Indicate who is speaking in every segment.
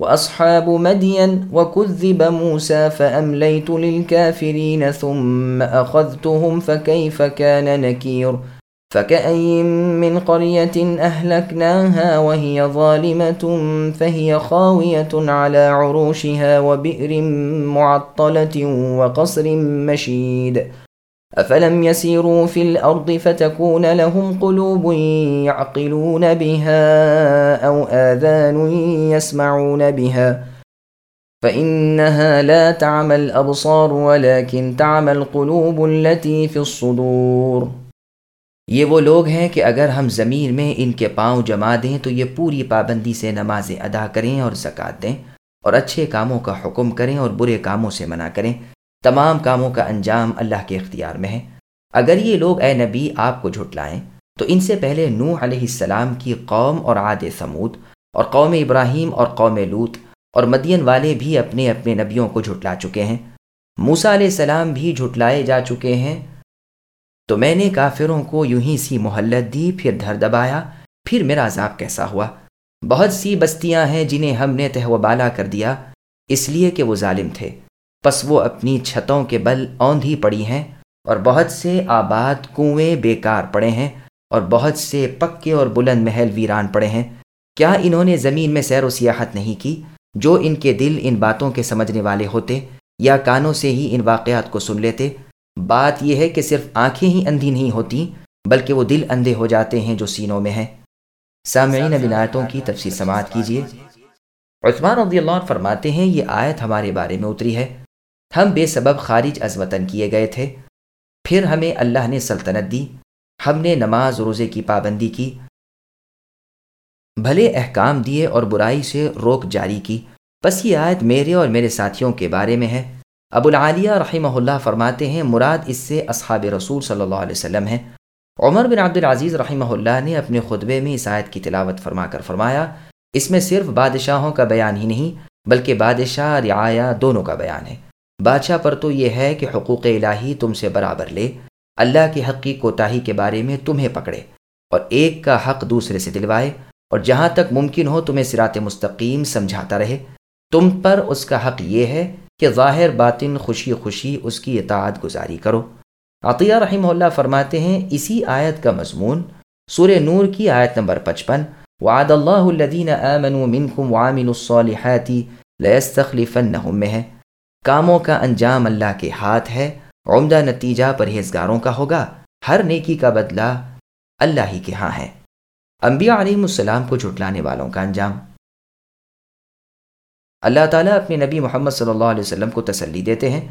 Speaker 1: وأصحاب مدين وكذب موسى فأمليت للكافرين ثم أخذتهم فكيف كان نكير؟ فكأي من قرية أهلكناها وهي ظالمة فهي خاوية على عروشها وبئر معطلة وقصر مشيد. افلم يسيروا في الارض فتكون لهم قلوب يعقلون بها او اذان يسمعون بها فانها لا تعمى الابصار ولكن تعمى القلوب التي في الصدور۔
Speaker 2: یہ وہ لوگ ہیں کہ اگر ہم زمین میں ان کے پاؤں جما دیں تو یہ پوری پابندی سے نمازیں ادا کریں اور زکوٰۃ دیں اور اچھے کاموں کا حکم کریں اور برے کاموں سے منع کریں۔ تمام کاموں کا انجام اللہ کے اختیار میں ہے۔ اگر یہ لوگ اے نبی آپ کو جھٹلائیں، تو ان سے پہلے نوح علیہ السلام کی قوم اور عاد سمود اور قوم ابراہیم اور قوم لوت اور مدین والے بھی اپنے اپنے نبیوں کو جھٹلا چکے ہیں۔ موسا علیہ السلام بھی جھٹلائے جا چکے ہیں۔ تو میں نے کافروں کو یوں ہی سی محلت دی، پھر دھر دبایا، پھر میرا عذاب کیسا ہوا؟ بہت سی بستیاں ہیں جنہیں ہم نے تہ و بالا کر دیا، اس لیے کہ وہ ظالم تھے۔ پس وہ اپنی چھتوں کے بل اوندھی پڑی ہیں اور بہت سے آباد کنویں بیکار پڑے ہیں اور بہت سے پکے اور بلند محل ویران پڑے ہیں۔ کیا انہوں نے زمین میں سیر و سیاحت نہیں کی جو ان کے دل ان باتوں کے سمجھنے والے ہوتے یا کانوں سے ہی ان واقعات کو سن لیتے؟ بات یہ ہے کہ صرف آنکھیں ہی اندھی نہیں ہوتی بلکہ وہ دل اندھے ہو جاتے ہیں جو سینوں میں ہیں۔ سامعین بنایتوں کی تفصیل سماعت کیجیے۔ عثمان رضی اللہ عنہ فرماتے ہیں، یہ آیت ہمارے بارے میں اتری ہے۔ ہم بے سبب خارج از وطن کیے گئے تھے۔ پھر ہمیں اللہ نے سلطنت دی۔ ہم نے نماز روزے کی پابندی کی۔ بھلے احکام دیے اور برائی سے روک جاری کی۔ بس یہ آیت میرے اور میرے ساتھیوں کے بارے میں ہے۔ ابو العالیہ رحمہ اللہ فرماتے ہیں، مراد اس سے اصحاب رسول صلی اللہ علیہ وسلم ہے عمر بن عبد العزیز رحمہ اللہ نے اپنے خطبے میں اس آیت کی تلاوت فرما کر فرمایا، اس میں صرف بادشاہوں کا بیان ہی نہیں، بلکہ بادشاہ رعایا دونوں کا بیان ہے۔ بادشاہ پر تو یہ ہے کہ حقوق الہی تم سے برابر لے، اللہ کے حق کی کوتاہی کے بارے میں تمہیں پکڑے، اور ایک کا حق دوسرے سے دلوائے، اور جہاں تک ممکن ہو تمہیں سرات مستقیم سمجھاتا رہے۔ تم پر اس کا حق یہ ہے کہ ظاہر باطن خوشی خوشی اس کی اطاعت گزاری کرو۔ عطیہ رحمہ اللہ فرماتے ہیں، اسی آیت کا مضمون، سورہ نور کی آیت نمبر پچپن، وعد اللہ الدین امن منکم وامن الصالحاتی لیستخلفنہم میں ہے۔ کاموں کا انجام اللہ کے ہاتھ ہے، عمدہ نتیجہ پرہیزگاروں کا ہوگا، ہر نیکی کا بدلہ اللہ ہی کے ہاں ہے۔ انبیاء علیہ السلام کو جھٹلانے والوں کا انجام۔ اللہ تعالیٰ اپنے نبی محمد صلی اللہ علیہ وسلم کو تسلی دیتے ہیں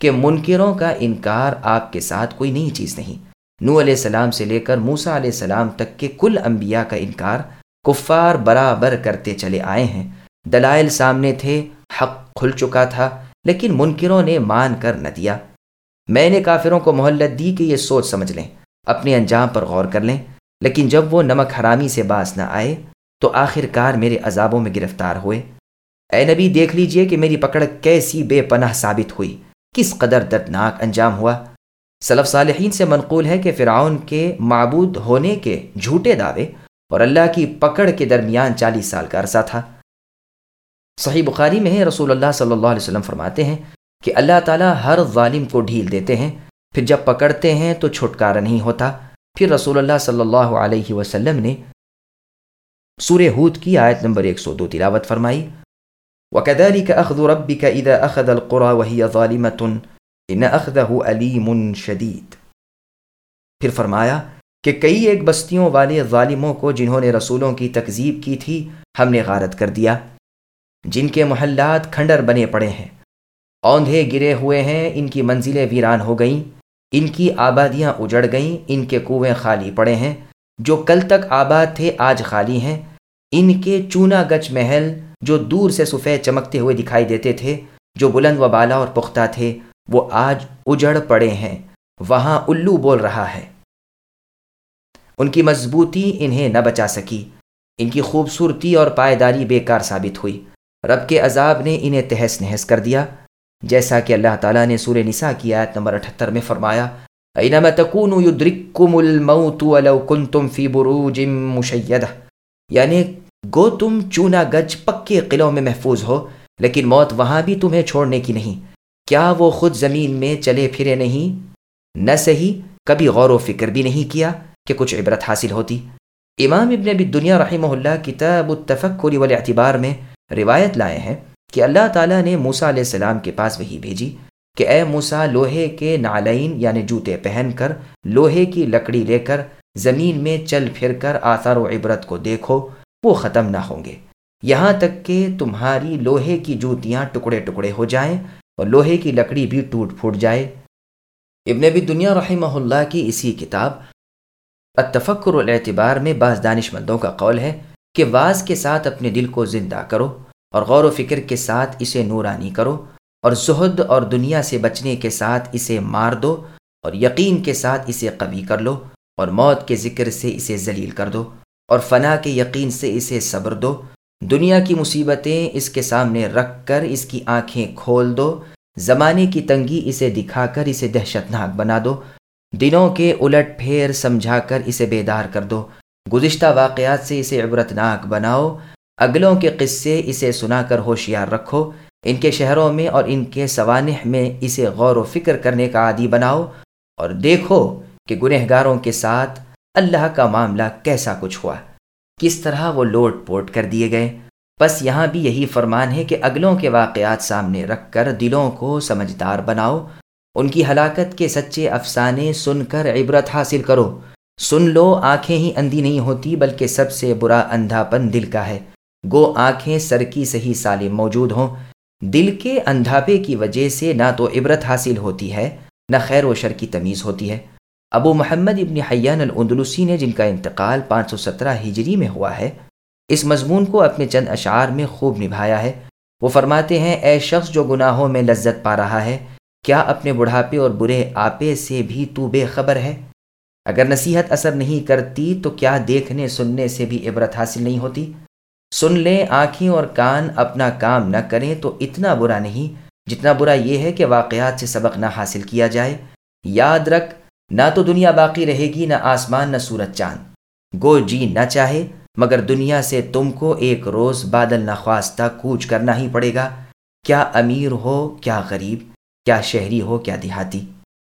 Speaker 2: کہ منکروں کا انکار آپ کے ساتھ کوئی نئی چیز نہیں۔ نو علیہ السلام سے لے کر موسا علیہ السلام تک کے کل انبیاء کا انکار کفار برابر کرتے چلے آئے ہیں۔ دلائل سامنے تھے، حق کھل چکا تھا۔ لیکن منکروں نے مان کر نہ دیا۔ میں نے کافروں کو محلت دی کہ یہ سوچ سمجھ لیں، اپنے انجام پر غور کر لیں۔ لیکن جب وہ نمک حرامی سے باس نہ آئے، تو آخر کار میرے عذابوں میں گرفتار ہوئے۔ اے نبی، دیکھ لیجیے کہ میری پکڑ کیسی بے پناہ ثابت ہوئی۔ کس قدر دردناک انجام ہوا۔ صلف صالحین سے منقول ہے کہ فرعون کے معبود ہونے کے جھوٹے دعوے اور اللہ کی پکڑ کے درمیان چالیس سال کا عرصہ تھا۔ صحیح بخاری میں ہے، رسول اللہ صلی اللہ علیہ وسلم فرماتے ہیں کہ اللہ تعالیٰ ہر ظالم کو ڈھیل دیتے ہیں، پھر جب پکڑتے ہیں تو چھٹکارا نہیں ہوتا۔ پھر رسول اللہ صلی اللہ علیہ وسلم نے سورہ ہود کی آیت نمبر 102 تلاوت فرمائی۔ وَكَذَلِكَ أَخْذُ رَبِّكَ إِذَا أَخَذَ الْقُرَى وَهِيَ ظَالِمَةٌ إِنَّ أَخْذَهُ أَلِيمٌ شَدِيد۔ پھر فرمایا کہ کئی ایک بستیوں والے ظالموں کو جنہوں نے رسولوں کی تکذیب کی تھی، ہم نے غارت کر دیا۔ جن کے محلات کھنڈر بنے پڑے ہیں۔ اوندھے گرے ہوئے ہیں، ان کی منزلیں ویران ہو گئیں۔ ان کی آبادیاں اجڑ گئیں، ان کے کنویں خالی پڑے ہیں۔ جو کل تک آباد تھے، آج خالی ہیں۔ ان کے چونا گچ محل جو دور سے سفید چمکتے ہوئے دکھائی دیتے تھے، جو بلند و بالا اور پختہ تھے، وہ آج اجڑ پڑے ہیں۔ وہاں الو بول رہا ہے۔ ان کی مضبوطی انہیں نہ بچا سکی۔ ان کی خوبصورتی اور پائیداری بیکار ثابت ہوئی۔ رب کے عذاب نے انہیں تہس نہس کر دیا۔ جیسا کہ اللہ تعالیٰ نے سور نساء کی آیت نمبر اٹھتر میں فرمایا، اینما تکونو یدرککم الموت ولو کنتم فی بروج مشیدہ یعنی گو تم چونا گج پکے قلعوں میں محفوظ ہو، لیکن موت وہاں بھی تمہیں چھوڑنے کی نہیں۔ کیا وہ خود زمین میں چلے پھرے نہیں؟ نہ صحیح، کبھی غور و فکر بھی نہیں کیا کہ کچھ عبرت حاصل ہوتی۔ امام ابن ابی دنیا رحمہ اللہ کتاب التفکر والاعتبار میں روایت لائے ہیں کہ اللہ تعالیٰ نے موسا علیہ السلام کے پاس وہی بھیجی کہ اے موسا لوہے کے نالین یعنی جوتے پہن کر، لوہے کی لکڑی لے کر، زمین میں چل پھر کر آثار و عبرت کو دیکھو، وہ ختم نہ ہوں گے۔ یہاں تک کہ تمہاری لوہے کی جوتیاں ٹکڑے ٹکڑے ہو جائیں اور لوہے کی لکڑی بھی ٹوٹ پھوٹ جائے۔ ابن بھی دنیا رحمہ اللہ کی اسی کتاب اتفکر الاعتبار میں بعض دانش مندوں کا قول ہے کہ بعض کے ساتھ اپنے دل کو زندہ کرو اور غور و فکر کے ساتھ اسے نورانی کرو اور زہد اور دنیا سے بچنے کے ساتھ اسے مار دو اور یقین کے ساتھ اسے قوی کر لو اور موت کے ذکر سے اسے ذلیل کر دو اور فنا کے یقین سے اسے صبر دو۔ دنیا کی مصیبتیں اس کے سامنے رکھ کر اس کی آنکھیں کھول دو۔ زمانے کی تنگی اسے دکھا کر اسے دہشت ناک بنا دو۔ دنوں کے الٹ پھیر سمجھا کر اسے بیدار کر دو۔ گزشتہ واقعات سے اسے عبرت ناک بناؤ۔ اگلوں کے قصے اسے سنا کر ہوشیار رکھو۔ ان کے شہروں میں اور ان کے سوانح میں اسے غور و فکر کرنے کا عادی بناؤ۔ اور دیکھو کہ گنہ گاروں کے ساتھ اللہ کا معاملہ کیسا کچھ ہوا۔ کس طرح وہ لوٹ پوٹ کر دیے گئے۔ بس یہاں بھی یہی فرمان ہے کہ اگلوں کے واقعات سامنے رکھ کر دلوں کو سمجھدار بناؤ۔ ان کی ہلاکت کے سچے افسانے سن کر عبرت حاصل کرو۔ سن لو، آنکھیں ہی اندھی نہیں ہوتی، بلکہ سب سے برا اندھا پن دل کا ہے۔ گو، آنکھیں سر کی صحیح سالم موجود ہوں۔ دل کے اندھاپے کی وجہ سے نہ تو عبرت حاصل ہوتی ہے، نہ خیر و شر کی تمیز ہوتی ہے۔ ابو محمد ابن حیان الاندلسی نے جن کا انتقال پانچ سو سترہ ہجری میں ہوا ہے، اس مضمون کو اپنے چند اشعار میں خوب نبھایا ہے۔ وہ فرماتے ہیں، اے شخص جو گناہوں میں لذت پا رہا ہے، کیا اپنے بڑھاپے اور برے آپے سے بھی تو بے خبر ہے؟ اگر نصیحت اثر نہیں کرتی تو کیا دیکھنے سننے سے بھی عبرت حاصل نہیں ہوتی؟ سن لیں آنکھیں اور کان اپنا کام نہ کریں تو اتنا برا نہیں، جتنا برا یہ ہے کہ واقعات سے سبق نہ حاصل کیا جائے۔ یاد رکھ، نہ تو دنیا باقی رہے گی، نہ آسمان، نہ سورج چاند۔ گو جی نہ چاہے، مگر دنیا سے تم کو ایک روز بادل نخواستہ کوچ کرنا ہی پڑے گا۔ کیا امیر ہو، کیا غریب، کیا شہری ہو، کیا دیہاتی۔